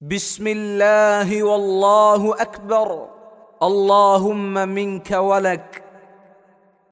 بسم الله والله اكبر اللهم منك ولك